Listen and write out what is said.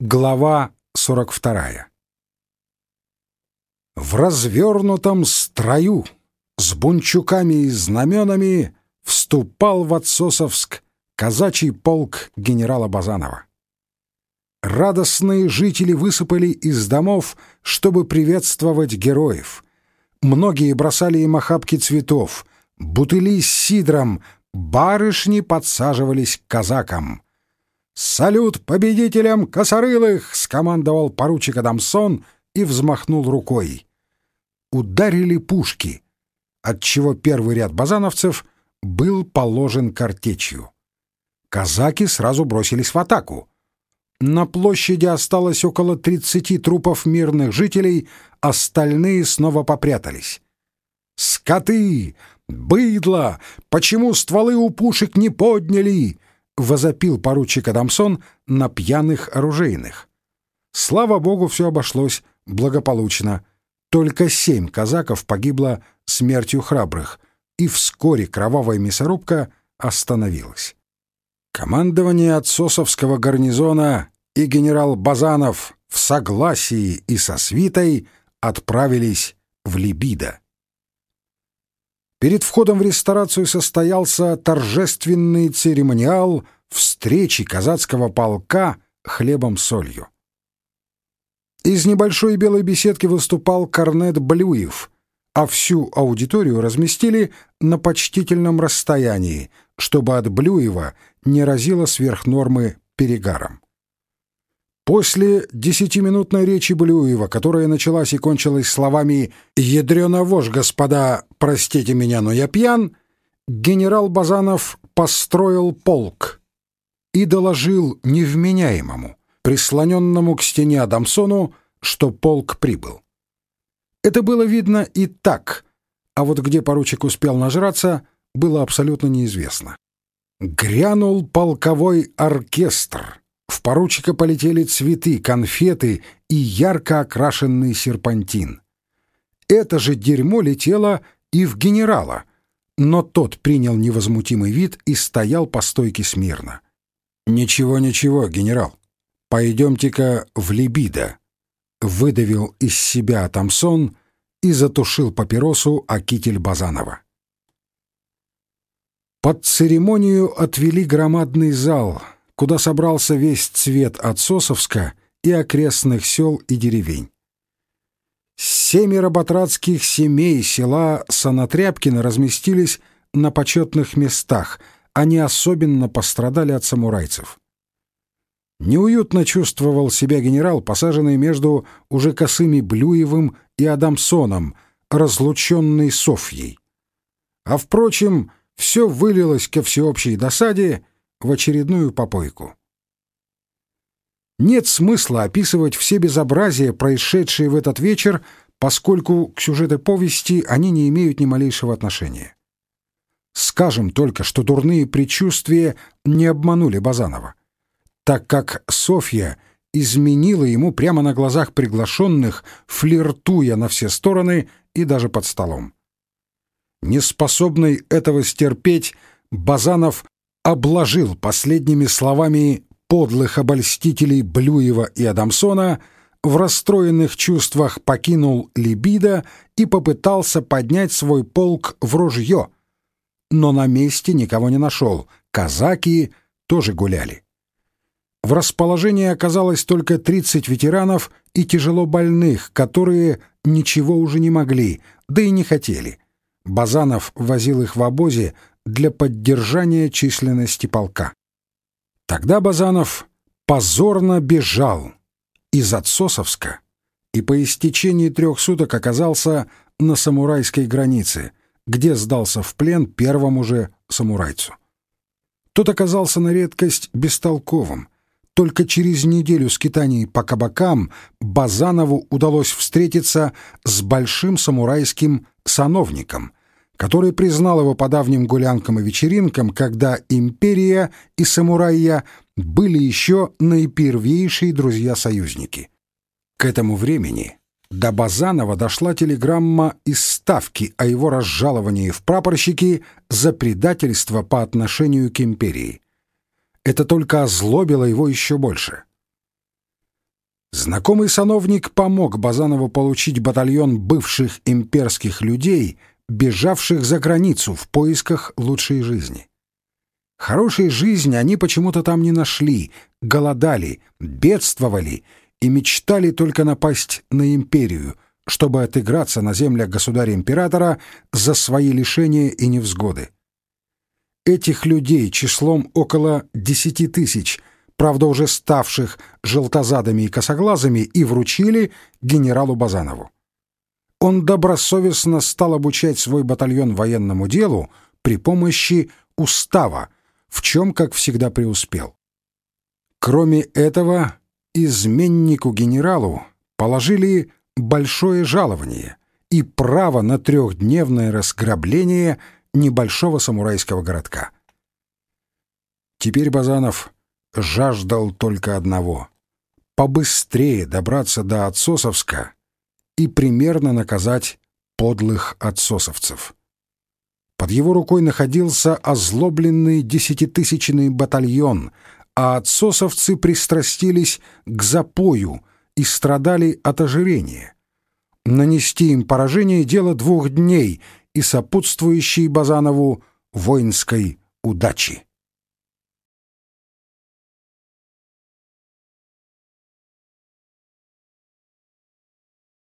Глава 42 В развернутом строю с бунчуками и знаменами вступал в Отсосовск казачий полк генерала Базанова. Радостные жители высыпали из домов, чтобы приветствовать героев. Многие бросали им охапки цветов, бутыли с сидром, барышни подсаживались к казакам — «Салют победителям косорылых!» — скомандовал поручик Адамсон и взмахнул рукой. Ударили пушки, отчего первый ряд базановцев был положен картечью. Казаки сразу бросились в атаку. На площади осталось около тридцати трупов мирных жителей, остальные снова попрятались. «Скоты! Быдло! Почему стволы у пушек не подняли?» Возопил поручик Адамсон на пьяных оружейных. Слава богу, все обошлось благополучно. Только семь казаков погибло смертью храбрых, и вскоре кровавая мясорубка остановилась. Командование отсосовского гарнизона и генерал Базанов в согласии и со свитой отправились в Либидо. Перед входом в ресторацию состоялся торжественный церемониал встречи казацкого полка хлебом-солью. Из небольшой белой беседки выступал корнет Блюев, а всю аудиторию разместили на почтительном расстоянии, чтобы от Блюева не разило сверх нормы перегаром. После десятиминутной речи Блюева, которая началась и кончилась словами «Ядрёна вошь, господа, простите меня, но я пьян», генерал Базанов построил полк и доложил невменяемому, прислоненному к стене Адамсону, что полк прибыл. Это было видно и так, а вот где поручик успел нажраться, было абсолютно неизвестно. Грянул полковой оркестр — в поручика полетели цветы, конфеты и ярко окрашенный серпантин. Это же дерьмо летело и в генерала, но тот принял невозмутимый вид и стоял по стойке смирно. «Ничего, ничего, генерал, пойдемте-ка в Либидо», — выдавил из себя Тамсон и затушил папиросу о китель Базанова. Под церемонию отвели громадный зал — куда собрался весь цвет отсосовска и окрестных сел и деревень. Семеро батрацких семей села Санатряпкино разместились на почетных местах, они особенно пострадали от самурайцев. Неуютно чувствовал себя генерал, посаженный между уже косыми Блюевым и Адамсоном, разлученный Софьей. А, впрочем, все вылилось ко всеобщей досаде — в очередную попойку. Нет смысла описывать все безобразия, происшедшие в этот вечер, поскольку к сюжету повести они не имеют ни малейшего отношения. Скажем только, что дурные предчувствия не обманули Базанова, так как Софья изменила ему прямо на глазах приглашенных, флиртуя на все стороны и даже под столом. Неспособный этого стерпеть, Базанов обложил последними словами подлых обольстителей Блюева и Адамсона, в расстроенных чувствах покинул Либидо и попытался поднять свой полк в ружье. Но на месте никого не нашел, казаки тоже гуляли. В расположении оказалось только 30 ветеранов и тяжело больных, которые ничего уже не могли, да и не хотели. Базанов возил их в обозе для поддержания численности полка. Тогда Базанов позорно бежал из Отсосовска и по истечении трех суток оказался на самурайской границе, где сдался в плен первому же самурайцу. Тот оказался на редкость бестолковым. Только через неделю скитаний по кабакам Базанову удалось встретиться с большим самурайским сановником — который признал его по давним гулянкам и вечеринкам, когда империя и самурайя были еще наипервейшие друзья-союзники. К этому времени до Базанова дошла телеграмма из Ставки о его разжаловании в прапорщики за предательство по отношению к империи. Это только озлобило его еще больше. Знакомый сановник помог Базанову получить батальон бывших имперских людей, бежавших за границу в поисках лучшей жизни. Хорошей жизни они почему-то там не нашли, голодали, бедствовали и мечтали только напасть на империю, чтобы отыграться на землях государя-императора за свои лишения и невзгоды. Этих людей числом около десяти тысяч, правда уже ставших желтозадыми и косоглазыми, и вручили генералу Базанову. Он добросовестно стал обучать свой батальон военному делу при помощи устава, в чем, как всегда, преуспел. Кроме этого, изменнику-генералу положили большое жалование и право на трехдневное разграбление небольшого самурайского городка. Теперь Базанов жаждал только одного — побыстрее добраться до Отсосовска и примерно наказать подлых отсосовцев. Под его рукой находился озлобленный десятитысячный батальон, а отсосовцы пристрастились к запою и страдали от ожирения. Нанести им поражение — дело двух дней и сопутствующей Базанову воинской удачи.